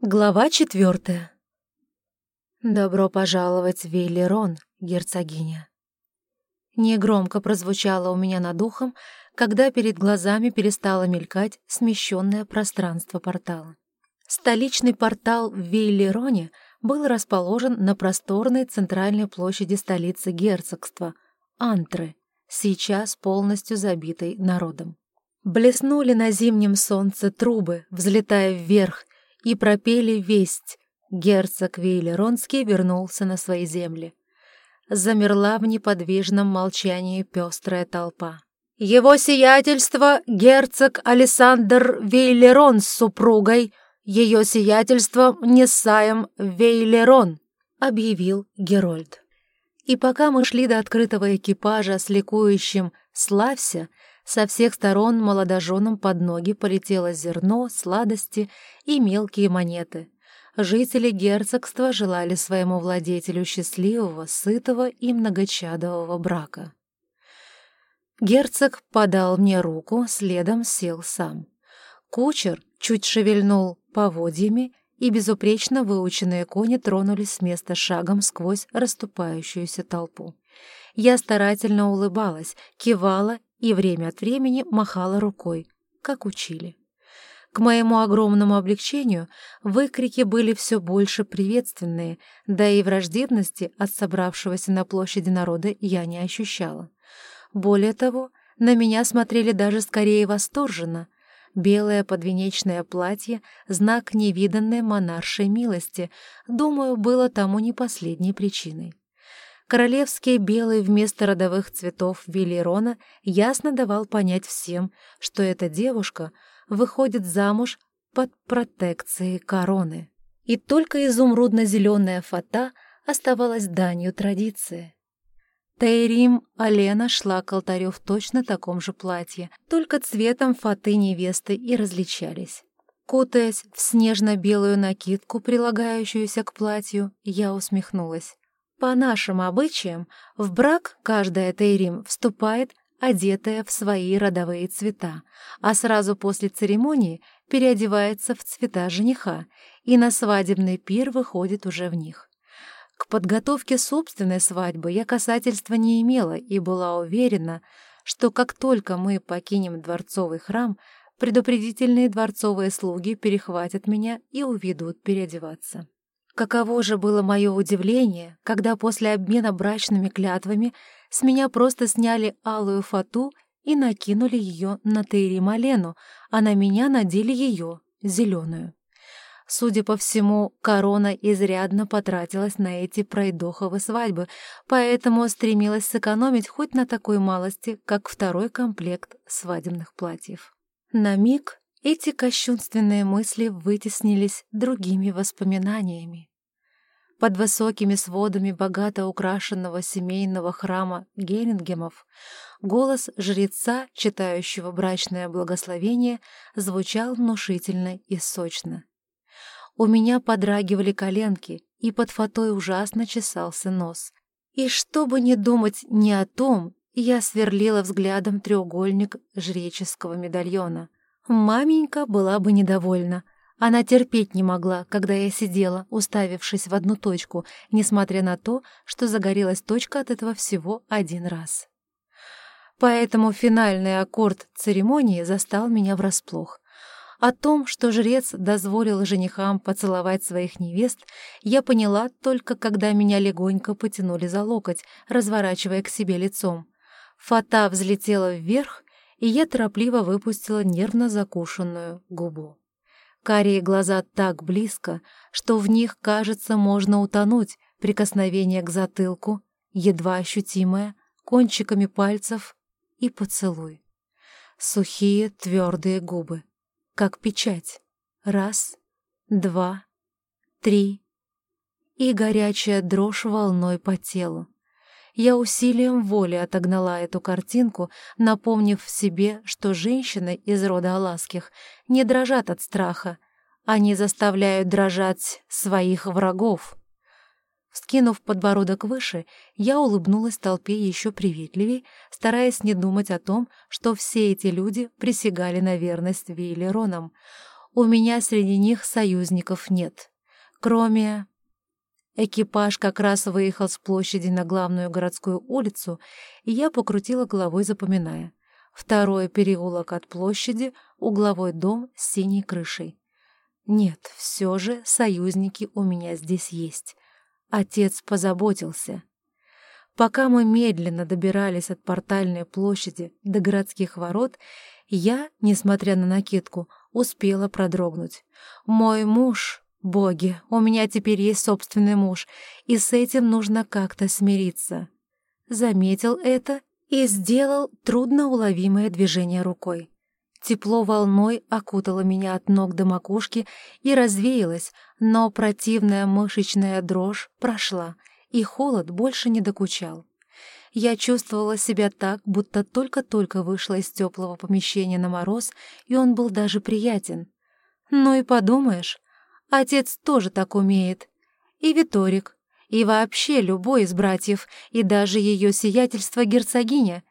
Глава четвертая. «Добро пожаловать в Вейлерон, герцогиня». Негромко прозвучало у меня над ухом, когда перед глазами перестало мелькать смещенное пространство портала. Столичный портал в Вейлероне был расположен на просторной центральной площади столицы герцогства — Антры, сейчас полностью забитой народом. Блеснули на зимнем солнце трубы, взлетая вверх, и пропели весть. Герцог Вейлеронский вернулся на свои земли. Замерла в неподвижном молчании пестрая толпа. «Его сиятельство — герцог Александр Вейлерон с супругой, ее сиятельство — Несаем Вейлерон», — объявил Герольд. И пока мы шли до открытого экипажа с ликующим «Славься», со всех сторон молодоженам под ноги полетело зерно, сладости и мелкие монеты. Жители герцогства желали своему владетелю счастливого, сытого и многочадового брака. Герцог подал мне руку, следом сел сам. Кучер чуть шевельнул поводьями, и безупречно выученные кони тронулись с места шагом сквозь расступающуюся толпу. Я старательно улыбалась, кивала и время от времени махала рукой, как учили. К моему огромному облегчению выкрики были все больше приветственные, да и враждебности от собравшегося на площади народа я не ощущала. Более того, на меня смотрели даже скорее восторженно. Белое подвенечное платье — знак невиданной монаршей милости, думаю, было тому не последней причиной. Королевский белый вместо родовых цветов Велерона ясно давал понять всем, что эта девушка выходит замуж под протекцией короны. И только изумрудно-зеленая фата оставалась данью традиции. Тейрим Алена шла к алтарю в точно таком же платье, только цветом фаты невесты и различались. Кутаясь в снежно-белую накидку, прилагающуюся к платью, я усмехнулась. По нашим обычаям, в брак каждая Тейрим вступает, одетая в свои родовые цвета, а сразу после церемонии переодевается в цвета жениха и на свадебный пир выходит уже в них. К подготовке собственной свадьбы я касательства не имела и была уверена, что как только мы покинем дворцовый храм, предупредительные дворцовые слуги перехватят меня и уведут переодеваться. Каково же было мое удивление, когда после обмена брачными клятвами с меня просто сняли алую фату и накинули ее на Тейри Малену, а на меня надели ее, зеленую. Судя по всему, корона изрядно потратилась на эти пройдоховы свадьбы, поэтому стремилась сэкономить хоть на такой малости, как второй комплект свадебных платьев. На миг эти кощунственные мысли вытеснились другими воспоминаниями. Под высокими сводами богато украшенного семейного храма Герингемов голос жреца, читающего брачное благословение, звучал внушительно и сочно. У меня подрагивали коленки, и под фатой ужасно чесался нос. И чтобы не думать ни о том, я сверлила взглядом треугольник жреческого медальона. Маменька была бы недовольна — она терпеть не могла, когда я сидела, уставившись в одну точку, несмотря на то, что загорелась точка от этого всего один раз. Поэтому финальный аккорд церемонии застал меня врасплох. О том, что жрец дозволил женихам поцеловать своих невест, я поняла только когда меня легонько потянули за локоть, разворачивая к себе лицом. Фата взлетела вверх, и я торопливо выпустила нервно закушенную губу. Карие глаза так близко, что в них, кажется, можно утонуть, прикосновение к затылку, едва ощутимое, кончиками пальцев и поцелуй. Сухие, твердые губы, как печать. Раз, два, три. И горячая дрожь волной по телу. Я усилием воли отогнала эту картинку, напомнив себе, что женщины из рода Аласких не дрожат от страха, они заставляют дрожать своих врагов. Скинув подбородок выше, я улыбнулась толпе еще приветливей, стараясь не думать о том, что все эти люди присягали на верность Вейлеронам. у меня среди них союзников нет. Кроме... Экипаж как раз выехал с площади на главную городскую улицу, и я покрутила головой, запоминая. Второй переулок от площади, угловой дом с синей крышей. Нет, все же союзники у меня здесь есть. Отец позаботился. Пока мы медленно добирались от портальной площади до городских ворот, я, несмотря на накидку, успела продрогнуть. Мой муж, боги, у меня теперь есть собственный муж, и с этим нужно как-то смириться. Заметил это и сделал трудноуловимое движение рукой. Тепло волной окутало меня от ног до макушки и развеялось, но противная мышечная дрожь прошла — и холод больше не докучал. Я чувствовала себя так, будто только-только вышла из теплого помещения на мороз, и он был даже приятен. Ну и подумаешь, отец тоже так умеет. И Виторик, и вообще любой из братьев, и даже ее сиятельство герцогиня.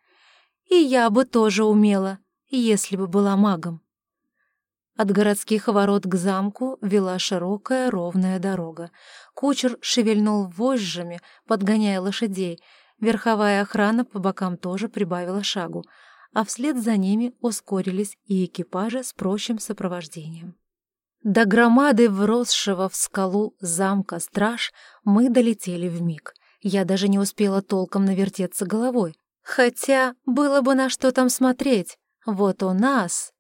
И я бы тоже умела, если бы была магом. От городских ворот к замку вела широкая ровная дорога. Кучер шевельнул вожжами, подгоняя лошадей. Верховая охрана по бокам тоже прибавила шагу, а вслед за ними ускорились и экипажи с прочим сопровождением. До громады вросшего в скалу замка страж мы долетели вмиг. Я даже не успела толком навертеться головой. Хотя было бы на что там смотреть. Вот у нас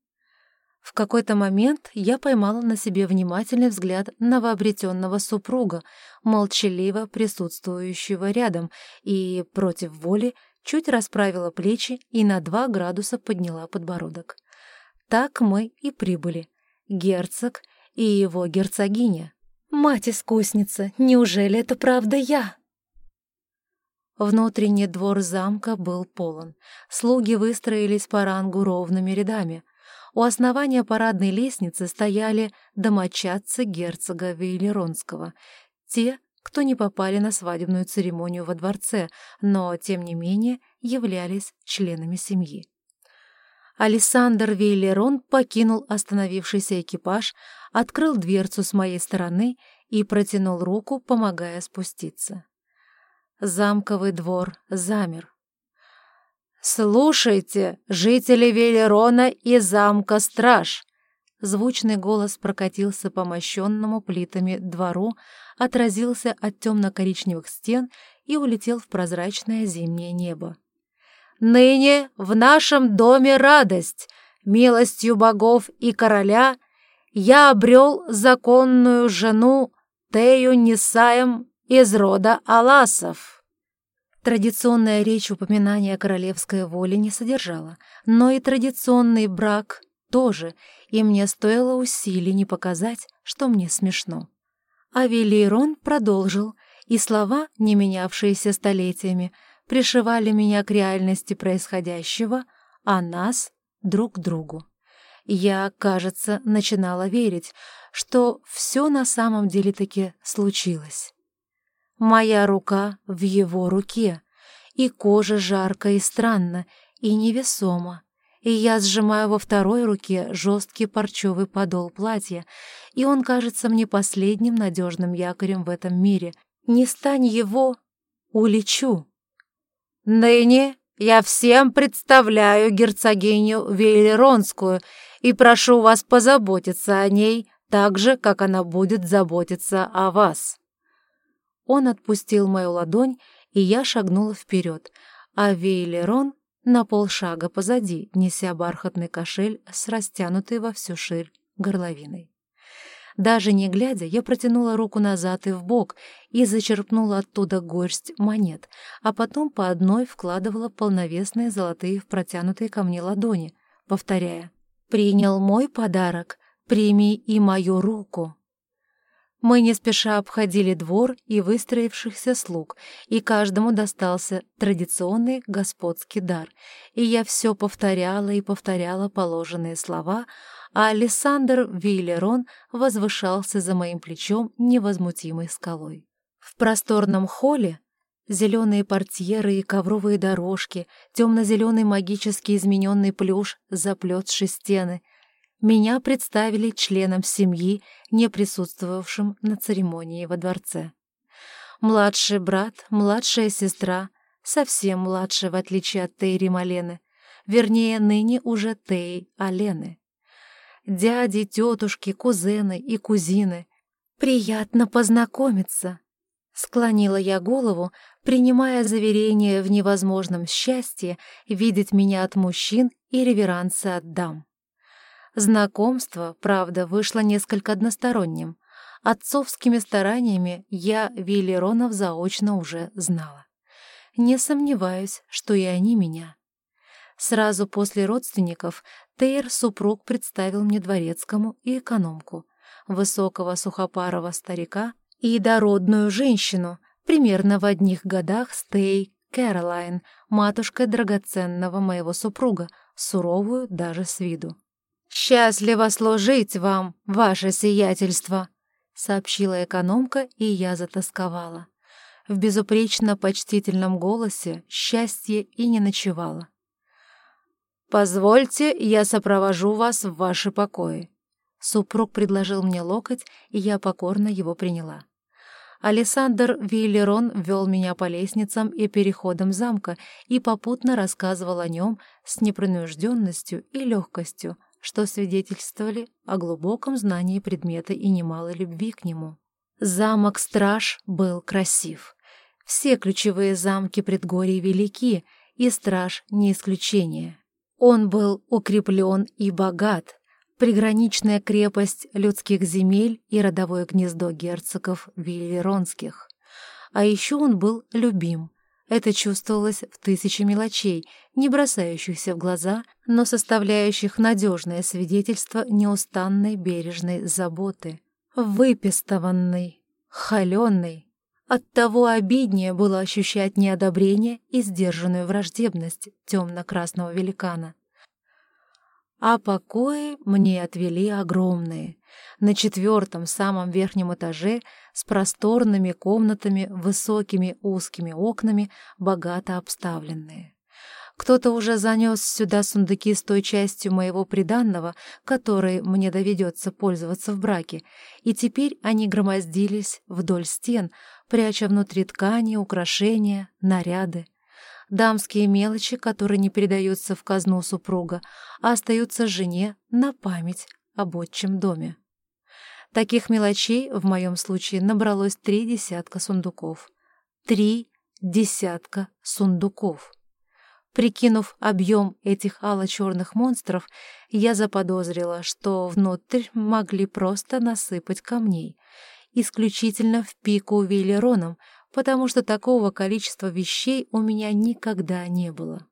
в какой-то момент я поймала на себе внимательный взгляд новообретенного супруга, молчаливо присутствующего рядом, и, против воли, чуть расправила плечи и на два градуса подняла подбородок. Так мы и прибыли. Герцог и его герцогиня. «Мать-искусница, неужели это правда я?» Внутренний двор замка был полон. Слуги выстроились по рангу ровными рядами — у основания парадной лестницы стояли домочадцы герцога Вейлеронского, те, кто не попали на свадебную церемонию во дворце, но, тем не менее, являлись членами семьи. Александр Вейлерон покинул остановившийся экипаж, открыл дверцу с моей стороны и протянул руку, помогая спуститься. Замковый двор замер. «Слушайте, жители Велерона и замка Страж!» Звучный голос прокатился по мощенному плитами двору, отразился от темно-коричневых стен и улетел в прозрачное зимнее небо. «Ныне в нашем доме радость! Милостью богов и короля я обрел законную жену Тею Нисаем из рода Аласов». Традиционная речь упоминания королевской воли не содержала, но и традиционный брак тоже, и мне стоило усилий не показать, что мне смешно. А Велирон продолжил, и слова, не менявшиеся столетиями, пришивали меня к реальности происходящего, а нас — друг к другу. Я, кажется, начинала верить, что все на самом деле таки случилось. Моя рука в его руке, и кожа жарко и странно, и невесомо. И я сжимаю во второй руке жесткий парчевый подол платья, и он кажется мне последним надежным якорем в этом мире. Не стань его, улечу. Ныне я всем представляю герцогиню Вейлеронскую и прошу вас позаботиться о ней так же, как она будет заботиться о вас. Он отпустил мою ладонь, и я шагнула вперед, а Вейлерон на полшага позади, неся бархатный кошель с растянутой во всю ширь горловиной. Даже не глядя, я протянула руку назад и вбок и зачерпнула оттуда горсть монет, а потом по одной вкладывала полновесные золотые в протянутые ко мне ладони, повторяя «Принял мой подарок, прими и мою руку». Мы не спеша обходили двор и выстроившихся слуг, и каждому достался традиционный господский дар. И я все повторяла и повторяла положенные слова, а Александр Виллерон возвышался за моим плечом невозмутимой скалой. В просторном холле Зеленые портьеры и ковровые дорожки, темно-зеленый магически измененный плюш, заплетший стены. меня представили членам семьи, не присутствовавшим на церемонии во дворце. Младший брат, младшая сестра, совсем младшая, в отличие от Тейри Малены, вернее, ныне уже Тей Алены. Дяди, тетушки, кузены и кузины. Приятно познакомиться. Склонила я голову, принимая заверение в невозможном счастье видеть меня от мужчин и реверансы от дам. Знакомство, правда, вышло несколько односторонним. Отцовскими стараниями я Виллеронов заочно уже знала. Не сомневаюсь, что и они меня. Сразу после родственников Тейр супруг представил мне дворецкому и экономку, высокого сухопарого старика и дородную женщину, примерно в одних годах с Тей Кэролайн, матушкой драгоценного моего супруга, суровую даже с виду. «Счастливо служить вам, ваше сиятельство!» — сообщила экономка, и я затасковала. В безупречно почтительном голосе счастье и не ночевало. «Позвольте, я сопровожу вас в ваши покои». Супруг предложил мне локоть, и я покорно его приняла. Александр Виллерон вел меня по лестницам и переходам замка и попутно рассказывал о нем с непринужденностью и легкостью, что свидетельствовали о глубоком знании предмета и немалой любви к нему. Замок-страж был красив. Все ключевые замки предгорий велики, и страж не исключение. Он был укреплен и богат, приграничная крепость людских земель и родовое гнездо герцогов Виллеронских. А еще он был любим. Это чувствовалось в тысяче мелочей, не бросающихся в глаза, но составляющих надежное свидетельство неустанной бережной заботы. Выпестованный, холеный. Оттого обиднее было ощущать неодобрение и сдержанную враждебность темно-красного великана. А покои мне отвели огромные, на четвертом самом верхнем этаже с просторными комнатами, высокими узкими окнами, богато обставленные. Кто-то уже занес сюда сундуки с той частью моего приданного, которой мне доведется пользоваться в браке, и теперь они громоздились вдоль стен, пряча внутри ткани, украшения, наряды дамские мелочи, которые не передаются в казну супруга, а остаются жене на память об отчим доме. Таких мелочей в моем случае набралось три десятка сундуков. Три десятка сундуков. Прикинув объем этих ало-черных монстров, я заподозрила, что внутрь могли просто насыпать камней, исключительно в пику Виллероном, потому что такого количества вещей у меня никогда не было.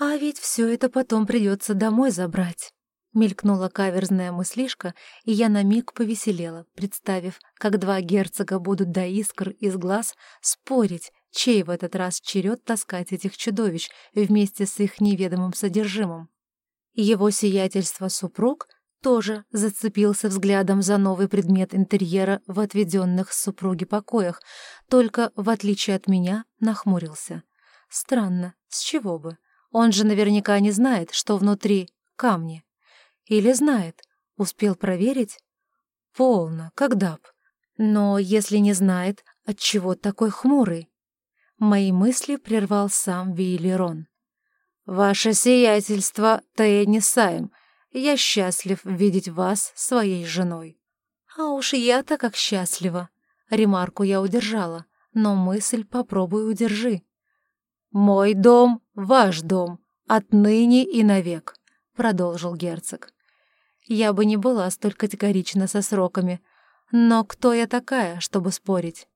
А ведь все это потом придется домой забрать. Мелькнула каверзная мыслишка, и я на миг повеселела, представив, как два герцога будут до искр из глаз спорить, чей в этот раз черед таскать этих чудовищ вместе с их неведомым содержимым. Его сиятельство супруг тоже зацепился взглядом за новый предмет интерьера в отведенных супруге покоях, только, в отличие от меня, нахмурился. Странно, с чего бы? Он же наверняка не знает, что внутри камни. Или знает, успел проверить? Полно, когда б. Но если не знает, отчего такой хмурый? Мои мысли прервал сам Вейлерон. «Ваше сиятельство, Тейни Сайм, я счастлив видеть вас своей женой». «А уж я-то как счастлива!» Ремарку я удержала, но мысль попробуй удержи. «Мой дом — ваш дом, отныне и навек», — продолжил герцог. Я бы не была столь категорична со сроками, но кто я такая, чтобы спорить?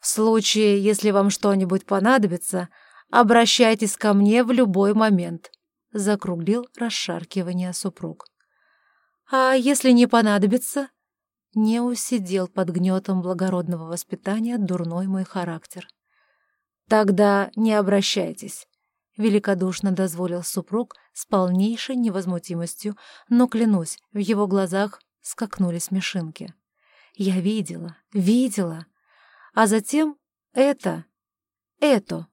В случае, если вам что-нибудь понадобится, обращайтесь ко мне в любой момент закруглил расшаркивание супруг. «А если не понадобится?» Не усидел под гнетом благородного воспитания дурной мой характер. «Тогда не обращайтесь», — великодушно дозволил супруг с полнейшей невозмутимостью, но, клянусь, в его глазах скакнули смешинки. Я видела, видела. А затем это, это,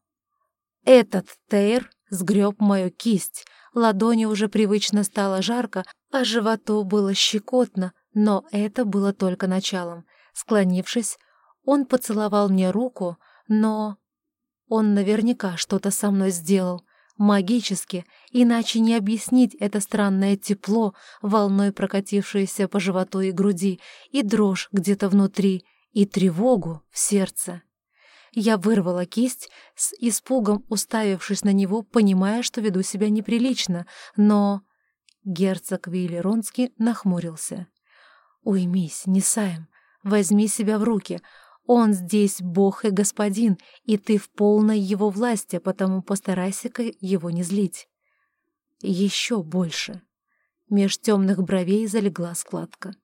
этот Тейр сгреб мою кисть, ладони уже привычно стало жарко, А животу было щекотно, но это было только началом. Склонившись, он поцеловал мне руку, но... Он наверняка что-то со мной сделал, магически, иначе не объяснить это странное тепло, волной прокатившееся по животу и груди, и дрожь где-то внутри, и тревогу в сердце. Я вырвала кисть, с испугом уставившись на него, понимая, что веду себя неприлично, но... Герцог Виллеронский нахмурился. «Уймись, Несаем, возьми себя в руки. Он здесь бог и господин, и ты в полной его власти, потому постарайся-ка его не злить». Еще больше. Меж темных бровей залегла складка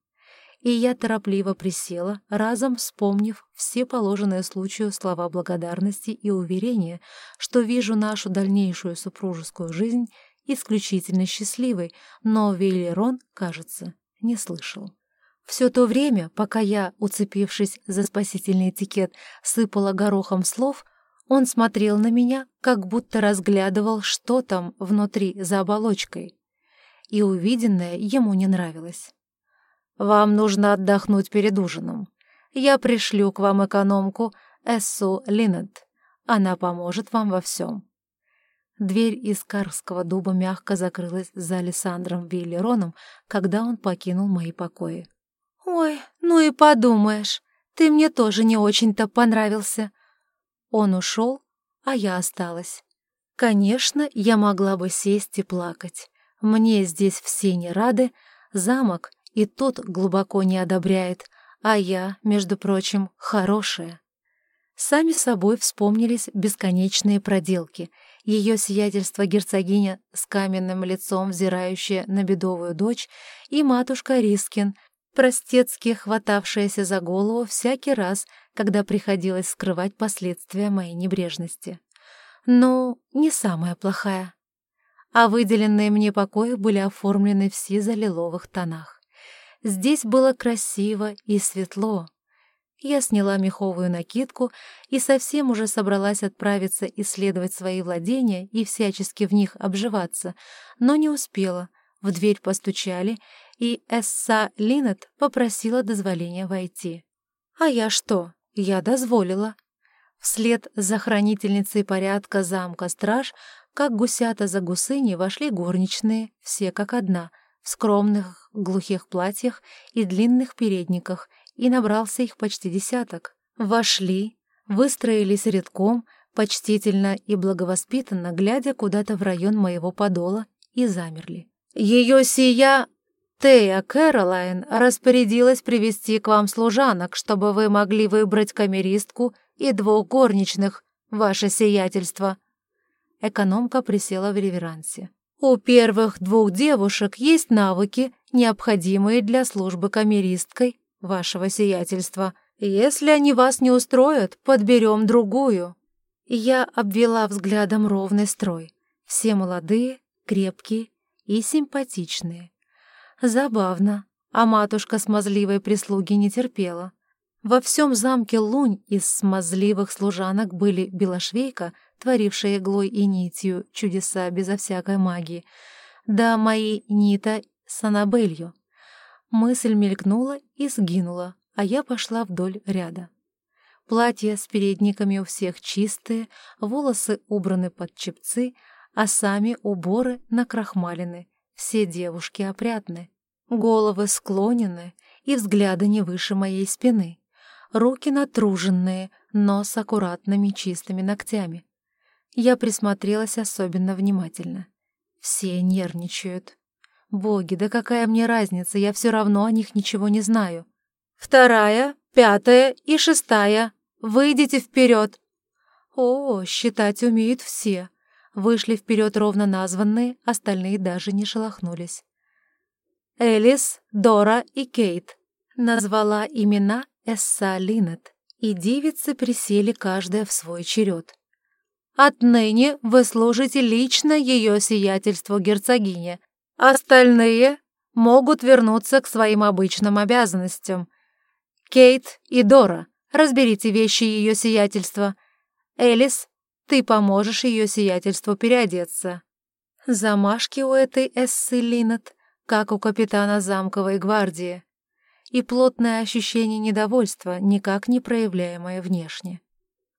и я торопливо присела, разом вспомнив все положенные случаю слова благодарности и уверения, что вижу нашу дальнейшую супружескую жизнь исключительно счастливой, но Вейлерон, кажется, не слышал. Все то время, пока я, уцепившись за спасительный этикет, сыпала горохом слов, он смотрел на меня, как будто разглядывал, что там внутри за оболочкой. И увиденное ему не нравилось. Вам нужно отдохнуть перед ужином. Я пришлю к вам экономку Эссу Линнет. Она поможет вам во всем». Дверь из карского дуба мягко закрылась за Александром Виллероном, когда он покинул мои покои. «Ой, ну и подумаешь, ты мне тоже не очень-то понравился». Он ушел, а я осталась. Конечно, я могла бы сесть и плакать. Мне здесь все не рады, замок и тот глубоко не одобряет, а я, между прочим, хорошая. Сами собой вспомнились бесконечные проделки. Ее сиятельство герцогиня с каменным лицом, взирающая на бедовую дочь, и матушка Рискин, простецки хватавшаяся за голову всякий раз, когда приходилось скрывать последствия моей небрежности. Ну, не самая плохая. А выделенные мне покои были оформлены в сизо-лиловых тонах. Здесь было красиво и светло. Я сняла меховую накидку и совсем уже собралась отправиться исследовать свои владения и всячески в них обживаться, но не успела. В дверь постучали, и Эсса Линнет попросила дозволения войти. А я что? Я дозволила. Вслед за хранительницей порядка замка страж, как гусята за гусыни, вошли горничные, все как одна — в скромных глухих платьях и длинных передниках, и набрался их почти десяток. Вошли, выстроились редком, почтительно и благовоспитанно, глядя куда-то в район моего подола, и замерли. «Ее сия Тея Кэролайн распорядилась привести к вам служанок, чтобы вы могли выбрать камеристку и двух горничных, ваше сиятельство». Экономка присела в реверансе. У первых двух девушек есть навыки, необходимые для службы камеристкой, вашего сиятельства. Если они вас не устроят, подберем другую». Я обвела взглядом ровный строй. Все молодые, крепкие и симпатичные. Забавно, а матушка смазливой прислуги не терпела. Во всем замке Лунь из смазливых служанок были Белошвейка — творившая иглой и нитью чудеса безо всякой магии, да мои Нита с Аннабелью. Мысль мелькнула и сгинула, а я пошла вдоль ряда. Платья с передниками у всех чистые, волосы убраны под чепцы, а сами уборы накрахмалены, все девушки опрятны. Головы склонены и взгляды не выше моей спины. Руки натруженные, но с аккуратными чистыми ногтями. Я присмотрелась особенно внимательно. Все нервничают. Боги, да какая мне разница, я все равно о них ничего не знаю. Вторая, пятая и шестая. Выйдите вперед. О, считать умеют все. Вышли вперед ровно названные, остальные даже не шелохнулись. Элис, Дора и Кейт. Назвала имена Эсса Линнет, и девицы присели каждая в свой черед. Отныне вы служите лично ее сиятельству герцогине. Остальные могут вернуться к своим обычным обязанностям. Кейт и Дора, разберите вещи ее сиятельства. Элис, ты поможешь ее сиятельству переодеться. Замашки у этой Эссы Линнет как у капитана замковой гвардии, и плотное ощущение недовольства, никак не проявляемое внешне.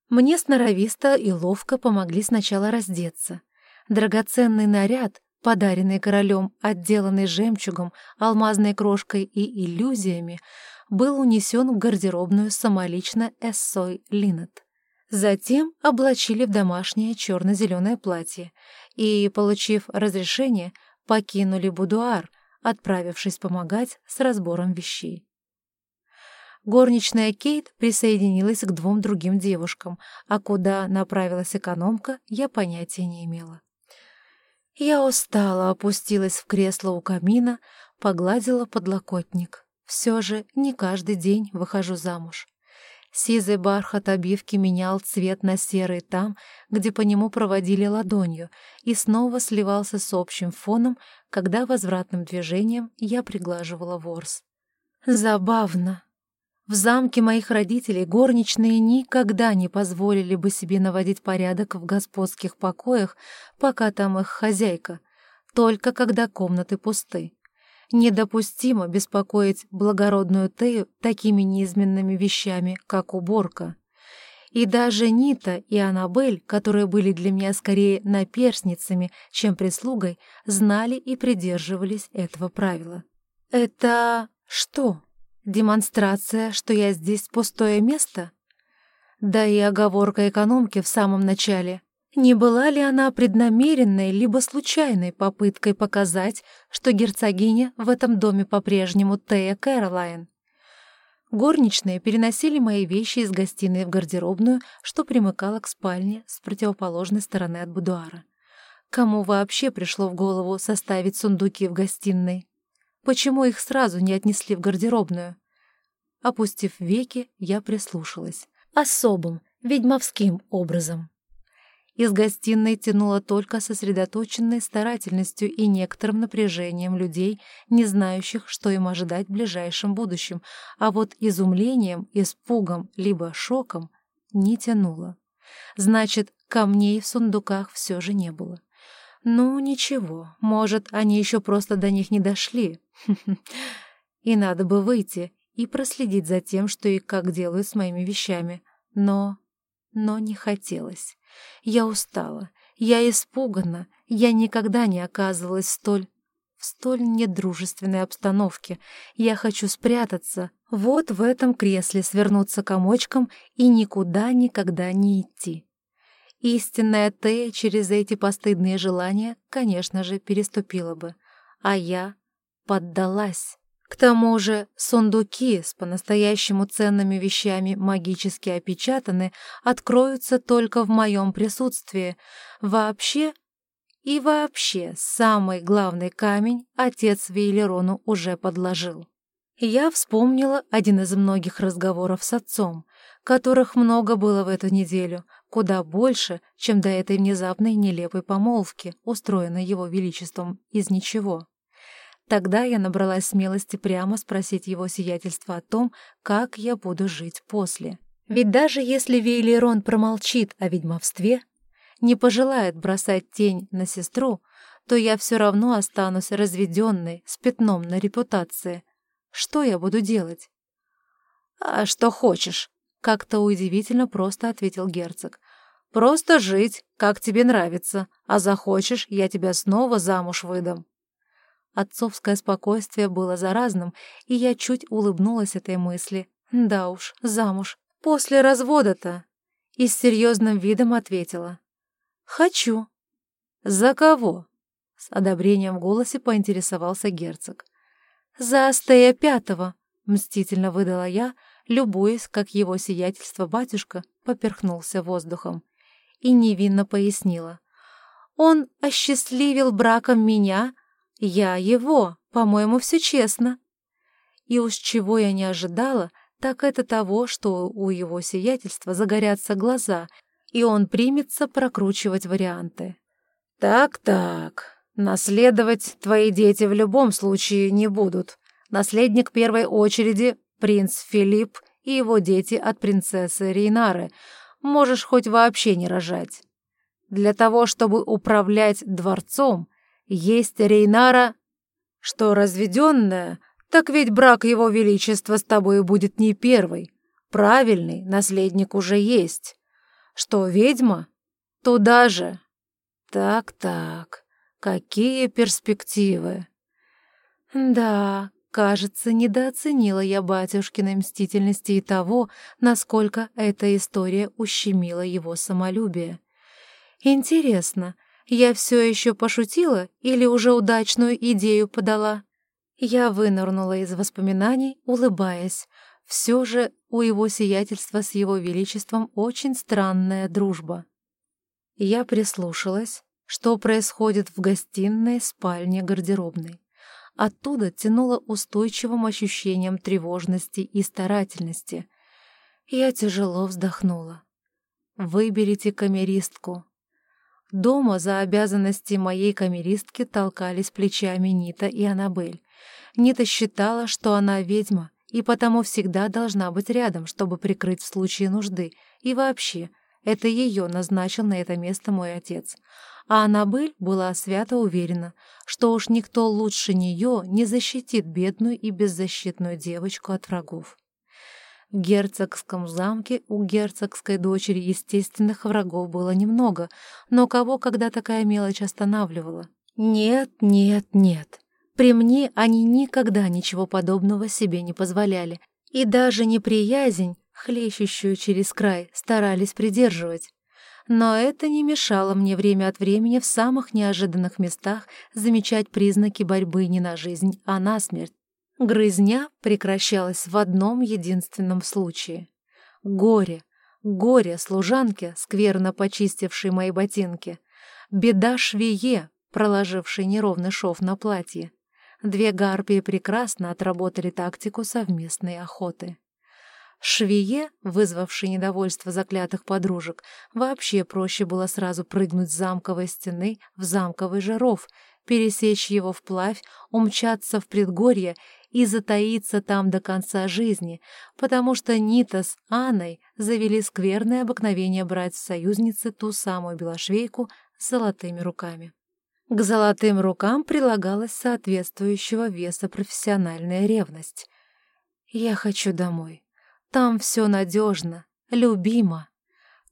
Мне сноровисто и ловко помогли сначала раздеться. Драгоценный наряд, подаренный королем, отделанный жемчугом, алмазной крошкой и иллюзиями, был унесен в гардеробную самолично Эссой Линнет. Затем облачили в домашнее черно-зеленое платье и, получив разрешение, покинули будуар, отправившись помогать с разбором вещей. Горничная Кейт присоединилась к двум другим девушкам, а куда направилась экономка, я понятия не имела. Я устала, опустилась в кресло у камина, погладила подлокотник. Все же не каждый день выхожу замуж. Сизый бархат обивки менял цвет на серый там, где по нему проводили ладонью, и снова сливался с общим фоном, когда возвратным движением я приглаживала ворс. Забавно. В замке моих родителей горничные никогда не позволили бы себе наводить порядок в господских покоях, пока там их хозяйка, только когда комнаты пусты. Недопустимо беспокоить благородную Тею такими неизменными вещами, как уборка. И даже Нита и Аннабель, которые были для меня скорее наперсницами, чем прислугой, знали и придерживались этого правила. «Это что? Демонстрация, что я здесь пустое место?» Да и оговорка экономки в самом начале. Не была ли она преднамеренной либо случайной попыткой показать, что герцогиня в этом доме по-прежнему Тея Кэролайн? Горничные переносили мои вещи из гостиной в гардеробную, что примыкало к спальне с противоположной стороны от будуара. Кому вообще пришло в голову составить сундуки в гостиной? Почему их сразу не отнесли в гардеробную? Опустив веки, я прислушалась. Особым, ведьмовским образом. Из гостиной тянуло только сосредоточенной старательностью и некоторым напряжением людей, не знающих, что им ожидать в ближайшем будущем, а вот изумлением, испугом либо шоком не тянуло. Значит, камней в сундуках все же не было. Ну, ничего, может, они еще просто до них не дошли. И надо бы выйти и проследить за тем, что и как делают с моими вещами. Но... но не хотелось. Я устала, я испугана, я никогда не оказывалась в столь... в столь недружественной обстановке. Я хочу спрятаться, вот в этом кресле свернуться комочком и никуда никогда не идти. Истинная Тея через эти постыдные желания, конечно же, переступила бы. А я поддалась. К тому же сундуки с по-настоящему ценными вещами магически опечатаны откроются только в моем присутствии. Вообще и вообще самый главный камень отец Вейлерону уже подложил. Я вспомнила один из многих разговоров с отцом, которых много было в эту неделю, куда больше, чем до этой внезапной нелепой помолвки, устроенной его величеством из ничего. Тогда я набралась смелости прямо спросить его сиятельство о том, как я буду жить после. Ведь даже если Вейлерон промолчит о ведьмовстве, не пожелает бросать тень на сестру, то я все равно останусь разведенной, с пятном на репутации. Что я буду делать? «А что хочешь», — как-то удивительно просто ответил герцог. «Просто жить, как тебе нравится, а захочешь, я тебя снова замуж выдам». Отцовское спокойствие было заразным, и я чуть улыбнулась этой мысли. Да уж, замуж. После развода-то. И с серьезным видом ответила. «Хочу». «За кого?» С одобрением в голосе поинтересовался герцог. «За Астея Пятого», — мстительно выдала я, любуясь, как его сиятельство батюшка поперхнулся воздухом. И невинно пояснила. «Он осчастливил браком меня, я его, по-моему, все честно. И уж чего я не ожидала, так это того, что у его сиятельства загорятся глаза, и он примется прокручивать варианты. «Так-так, наследовать твои дети в любом случае не будут. Наследник первой очереди — принц Филипп и его дети от принцессы Рейнары. Можешь хоть вообще не рожать. Для того, чтобы управлять дворцом, есть Рейнара... что разведенная, так ведь брак его величества с тобой будет не первый. Правильный, наследник уже есть. Что ведьма? Туда же. Так-так, какие перспективы. Да, кажется, недооценила я батюшкиной мстительности и того, насколько эта история ущемила его самолюбие. Интересно, я все еще пошутила или уже удачную идею подала? Я вынырнула из воспоминаний, улыбаясь. Все же у его сиятельства с его величеством очень странная дружба. Я прислушалась, что происходит в гостиной, спальне, гардеробной. Оттуда тянуло устойчивым ощущением тревожности и старательности. Я тяжело вздохнула. «Выберите камеристку». Дома за обязанности моей камеристки толкались плечами Нита и Аннабель. Нита считала, что она ведьма, и потому всегда должна быть рядом, чтобы прикрыть в случае нужды. И вообще, это ее назначил на это место мой отец. А Аннабель была свято уверена, что уж никто лучше нее не защитит бедную и беззащитную девочку от врагов. В герцогском замке у герцогской дочери естественных врагов было немного, но кого когда такая мелочь останавливала? Нет, нет, нет. При мне они никогда ничего подобного себе не позволяли, и даже неприязнь, хлещущую через край, старались придерживать. Но это не мешало мне время от времени в самых неожиданных местах замечать признаки борьбы не на жизнь, а на смерть. Грызня прекращалась в одном единственном случае. Горе, горе служанке, скверно почистившей мои ботинки. Беда швее, проложившей неровный шов на платье. Две гарпии прекрасно отработали тактику совместной охоты. Швее, вызвавшей недовольство заклятых подружек, вообще проще было сразу прыгнуть с замковой стены в замковый же ров, пересечь его вплавь, умчаться в предгорье и затаиться там до конца жизни, потому что Нита с Анной завели скверное обыкновение брать в союзницы ту самую белошвейку с золотыми руками. К золотым рукам прилагалась соответствующего веса профессиональная ревность. «Я хочу домой. Там все надежно, любимо.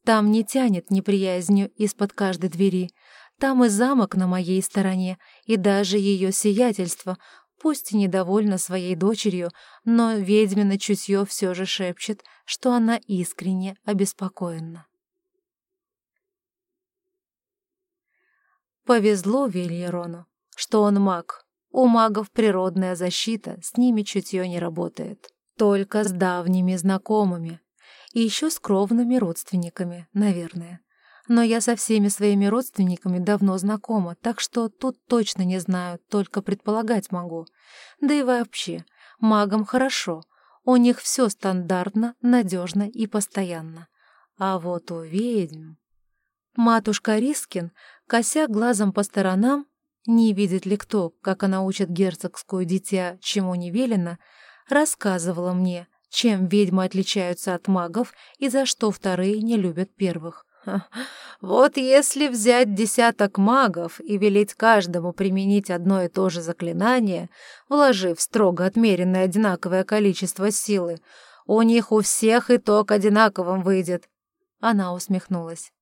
Там не тянет неприязнью из-под каждой двери. Там и замок на моей стороне, и даже ее сиятельство, Пусть и недовольна своей дочерью, но ведьмино чутье все же шепчет, что она искренне обеспокоена. Повезло Вильерону, что он маг. У магов природная защита, с ними чутье не работает. Только с давними знакомыми. И еще с кровными родственниками, наверное но я со всеми своими родственниками давно знакома, так что тут точно не знаю, только предполагать могу. Да и вообще, магам хорошо, у них все стандартно, надежно и постоянно. А вот у ведьм... Матушка Рискин, кося глазом по сторонам, не видит ли кто, как она учит герцогскую дитя, чему не велено, рассказывала мне, чем ведьмы отличаются от магов и за что вторые не любят первых. Вот если взять десяток магов и велеть каждому применить одно и то же заклинание, вложив строго отмеренное одинаковое количество силы, у них у всех итог одинаковым выйдет. Она усмехнулась.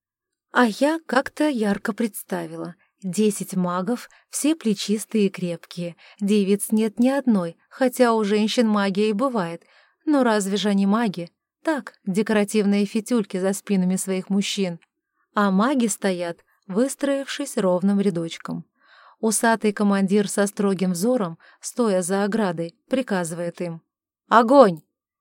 А я как-то ярко представила. Десять магов, все плечистые и крепкие. Девиц нет ни одной, хотя у женщин магия и бывает. Но разве же они маги? Так, декоративные фитюльки за спинами своих мужчин. А маги стоят, выстроившись ровным рядочком. Усатый командир со строгим взором, стоя за оградой, приказывает им «Огонь!»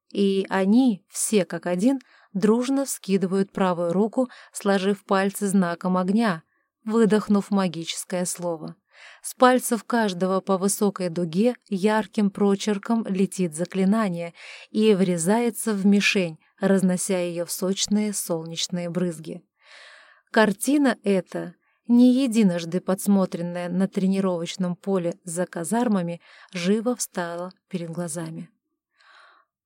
И они, все как один, дружно вскидывают правую руку, сложив пальцы знаком огня, выдохнув магическое слово. С пальцев каждого по высокой дуге ярким прочерком летит заклинание и врезается в мишень, разнося ее в сочные солнечные брызги. Картина эта, не единожды подсмотренная на тренировочном поле за казармами, живо встала перед глазами.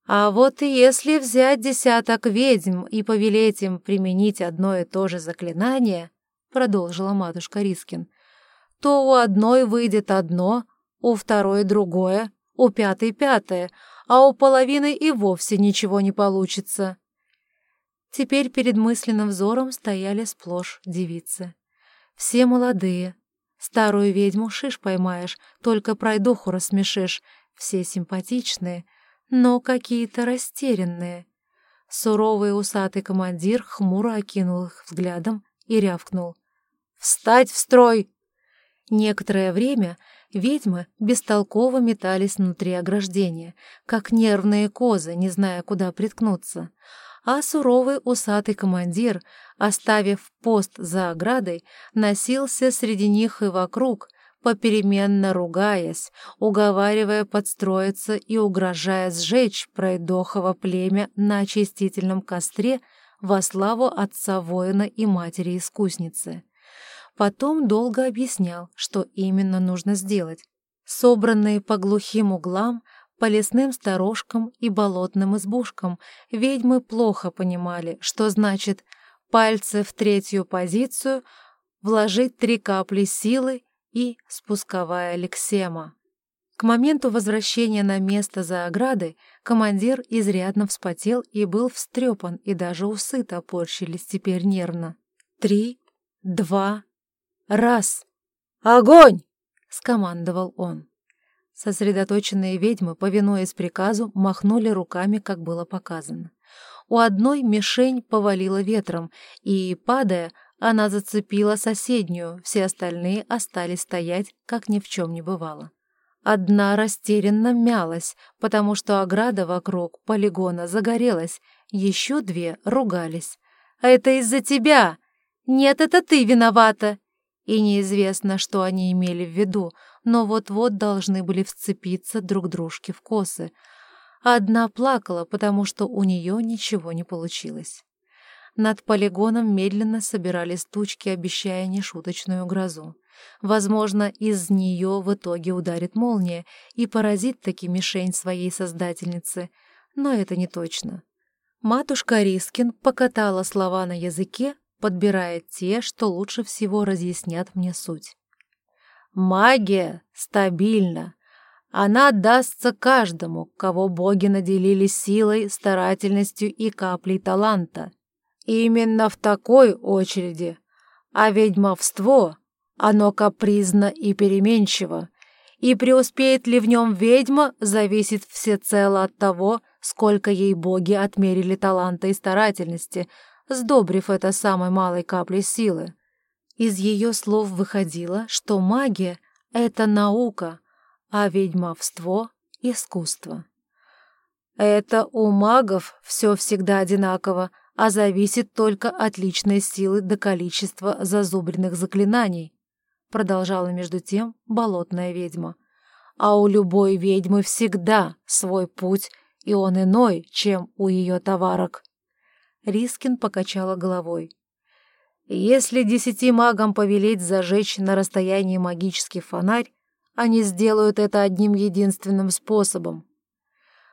А вот и если взять десяток ведьм и повелеть им применить одно и то же заклинание, продолжила матушка Рискин, то у одной выйдет одно, у второй другое, у пятой пятое, а у половины и вовсе ничего не получится. Теперь перед мысленным взором стояли сплошь девицы. Все молодые. Старую ведьму шиш поймаешь, только пройдоху рассмешишь. Все симпатичные, но какие-то растерянные. Суровый усатый командир хмуро окинул их взглядом и рявкнул. «Встать в строй!» Некоторое время ведьмы бестолково метались внутри ограждения, как нервные козы, не зная, куда приткнуться. А суровый усатый командир, оставив пост за оградой, носился среди них и вокруг, попеременно ругаясь, уговаривая подстроиться и угрожая сжечь пройдохово племя на очистительном костре во славу отца воина и матери-искусницы. Потом долго объяснял, что именно нужно сделать. Собранные по глухим углам, по лесным сторожкам и болотным избушкам, ведьмы плохо понимали, что значит пальцы в третью позицию, вложить три капли силы и спусковая лексема. К моменту возвращения на место за оградой командир изрядно вспотел и был встрепан, и даже усы топорщились теперь нервно. Три, два, раз. «Огонь!» — скомандовал он. Сосредоточенные ведьмы, повинуясь приказу, махнули руками, как было показано. У одной мишень повалила ветром, и, падая, она зацепила соседнюю, все остальные остались стоять, как ни в чем не бывало. Одна растерянно мялась, потому что ограда вокруг полигона загорелась, еще две ругались. «Это из-за тебя! Нет, это ты виновата!» И неизвестно, что они имели в виду, но вот-вот должны были вцепиться друг дружке в косы. Одна плакала, потому что у нее ничего не получилось. Над полигоном медленно собирались тучки, обещая нешуточную грозу. Возможно, из нее в итоге ударит молния и поразит таки мишень своей создательницы, но это не точно. Матушка Рискин покатала слова на языке, подбирая те, что лучше всего разъяснят мне суть. «Магия стабильна. Она отдастся каждому, кого боги наделили силой, старательностью и каплей таланта. Именно в такой очереди. А ведьмовство, оно капризно и переменчиво, и преуспеет ли в нем ведьма, зависит всецело от того, сколько ей боги отмерили таланта и старательности, сдобрив это самой малой каплей силы. Из ее слов выходило, что магия — это наука, а ведьмовство — искусство. Это у магов все всегда одинаково, а зависит только от личной силы до количества зазубренных заклинаний, продолжала между тем болотная ведьма. А у любой ведьмы всегда свой путь, и он иной, чем у ее товарок. Рискин покачала головой. Если десяти магам повелеть зажечь на расстоянии магический фонарь, они сделают это одним единственным способом.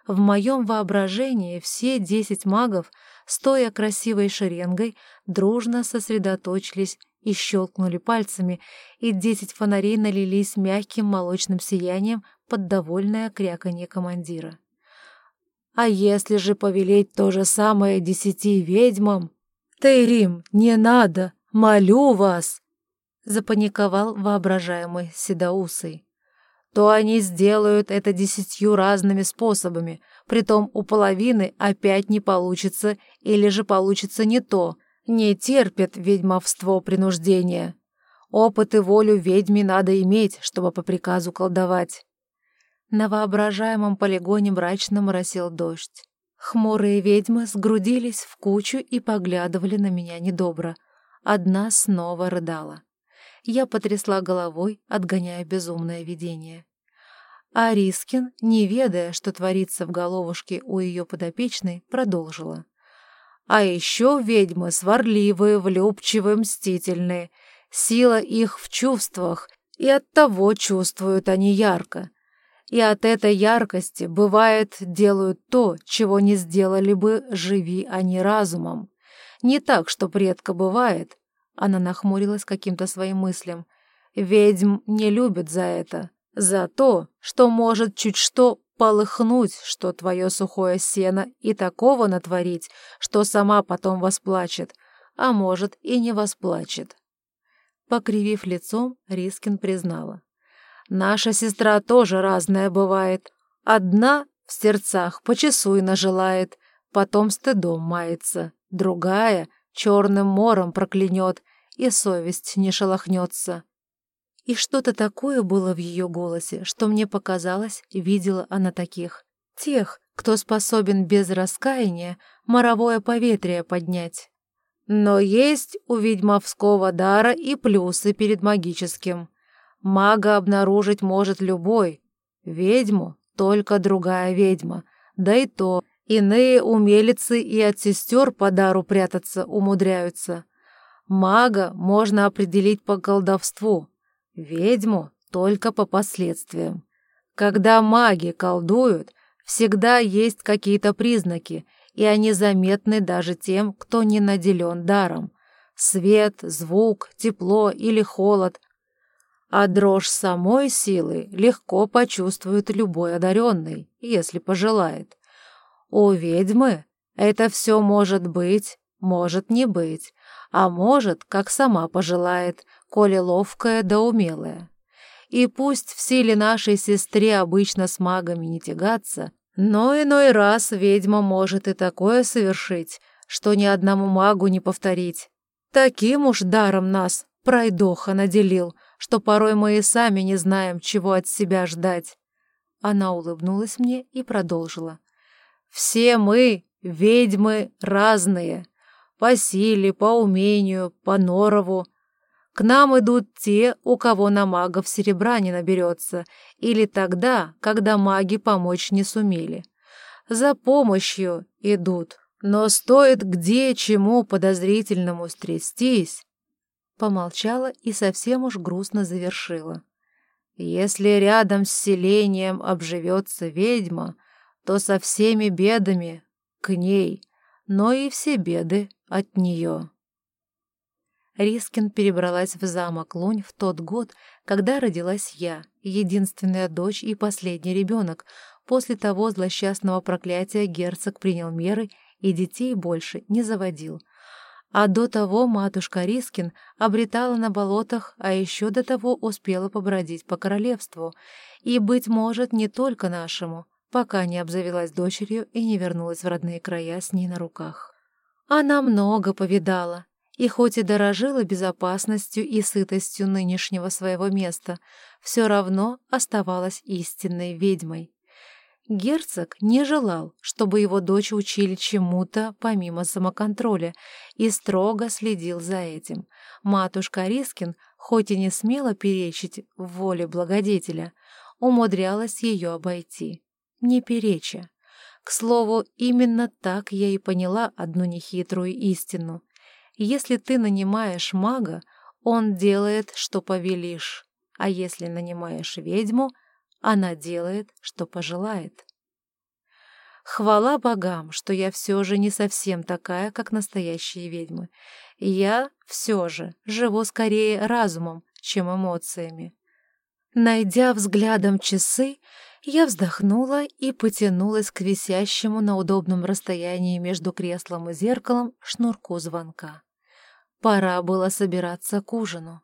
В моем воображении все десять магов — стоя красивой шеренгой, дружно сосредоточились и щелкнули пальцами, и десять фонарей налились мягким молочным сиянием под довольное кряканье командира. «А если же повелеть то же самое десяти ведьмам?» «Тейрим, не надо! Молю вас!» запаниковал воображаемый седоусый. «То они сделают это десятью разными способами, Притом у половины опять не получится, или же получится не то. Не терпит ведьмовство принуждения. Опыт и волю ведьме надо иметь, чтобы по приказу колдовать. На воображаемом полигоне мрачно моросил дождь. Хмурые ведьмы сгрудились в кучу и поглядывали на меня недобро. Одна снова рыдала. Я потрясла головой, отгоняя безумное видение. А Рискин, не ведая, что творится в головушке у ее подопечной, продолжила. А еще ведьмы сварливые, влюбчивые, мстительные. Сила их в чувствах, и оттого чувствуют они ярко. И от этой яркости, бывает, делают то, чего не сделали бы, живи они разумом. Не так, что предка бывает. Она нахмурилась каким-то своим мыслям. Ведьм не любят за это За то, что может чуть что полыхнуть, что твое сухое сено, и такого натворить, что сама потом восплачет, а может и не восплачет. Покривив лицом, Рискин признала. Наша сестра тоже разная бывает. Одна в сердцах почесуйно желает, потом стыдом мается, другая черным мором проклянет, и совесть не шелохнется. И что-то такое было в ее голосе, что мне показалось, видела она таких. Тех, кто способен без раскаяния моровое поветрие поднять. Но есть у ведьмовского дара и плюсы перед магическим. Мага обнаружить может любой. Ведьму — только другая ведьма. Да и то, иные умелицы и от сестер по дару прятаться умудряются. Мага можно определить по колдовству, ведьму только по последствиям. Когда маги колдуют, всегда есть какие-то признаки, и они заметны даже тем, кто не наделен даром. Свет, звук, тепло или холод. А дрожь самой силы легко почувствует любой одаренный, если пожелает. У ведьмы это все может быть, может не быть, а может, как сама пожелает, коли ловкая да умелая. И пусть в силе нашей сестре обычно с магами не тягаться, но иной раз ведьма может и такое совершить, что ни одному магу не повторить. Таким уж даром нас пройдоха наделил, что порой мы и сами не знаем, чего от себя ждать. Она улыбнулась мне и продолжила. «Все мы, ведьмы, разные. По силе, по умению, по норову. К нам идут те, у кого на магов серебра не наберется, или тогда, когда маги помочь не сумели. За помощью идут, но стоит где чему подозрительному стрястись. Помолчала и совсем уж грустно завершила. Если рядом с селением обживется ведьма, то со всеми бедами к ней, но и все беды от нее. Рискин перебралась в замок Лунь в тот год, когда родилась я, единственная дочь и последний ребенок. После того злосчастного проклятия герцог принял меры и детей больше не заводил. А до того матушка Рискин обретала на болотах, а еще до того успела побродить по королевству. И, быть может, не только нашему, пока не обзавелась дочерью и не вернулась в родные края с ней на руках. Она много повидала, и хоть и дорожила безопасностью и сытостью нынешнего своего места, все равно оставалась истинной ведьмой. Герцог не желал, чтобы его дочь учили чему-то помимо самоконтроля, и строго следил за этим. Матушка Рискин, хоть и не смела перечить в воле благодетеля, умудрялась ее обойти, не переча. К слову, именно так я и поняла одну нехитрую истину — если ты нанимаешь мага, он делает, что повелишь, а если нанимаешь ведьму, она делает, что пожелает. Хвала богам, что я все же не совсем такая, как настоящие ведьмы. Я все же живу скорее разумом, чем эмоциями. Найдя взглядом часы, я вздохнула и потянулась к висящему на удобном расстоянии между креслом и зеркалом шнурку звонка. Пора было собираться к ужину.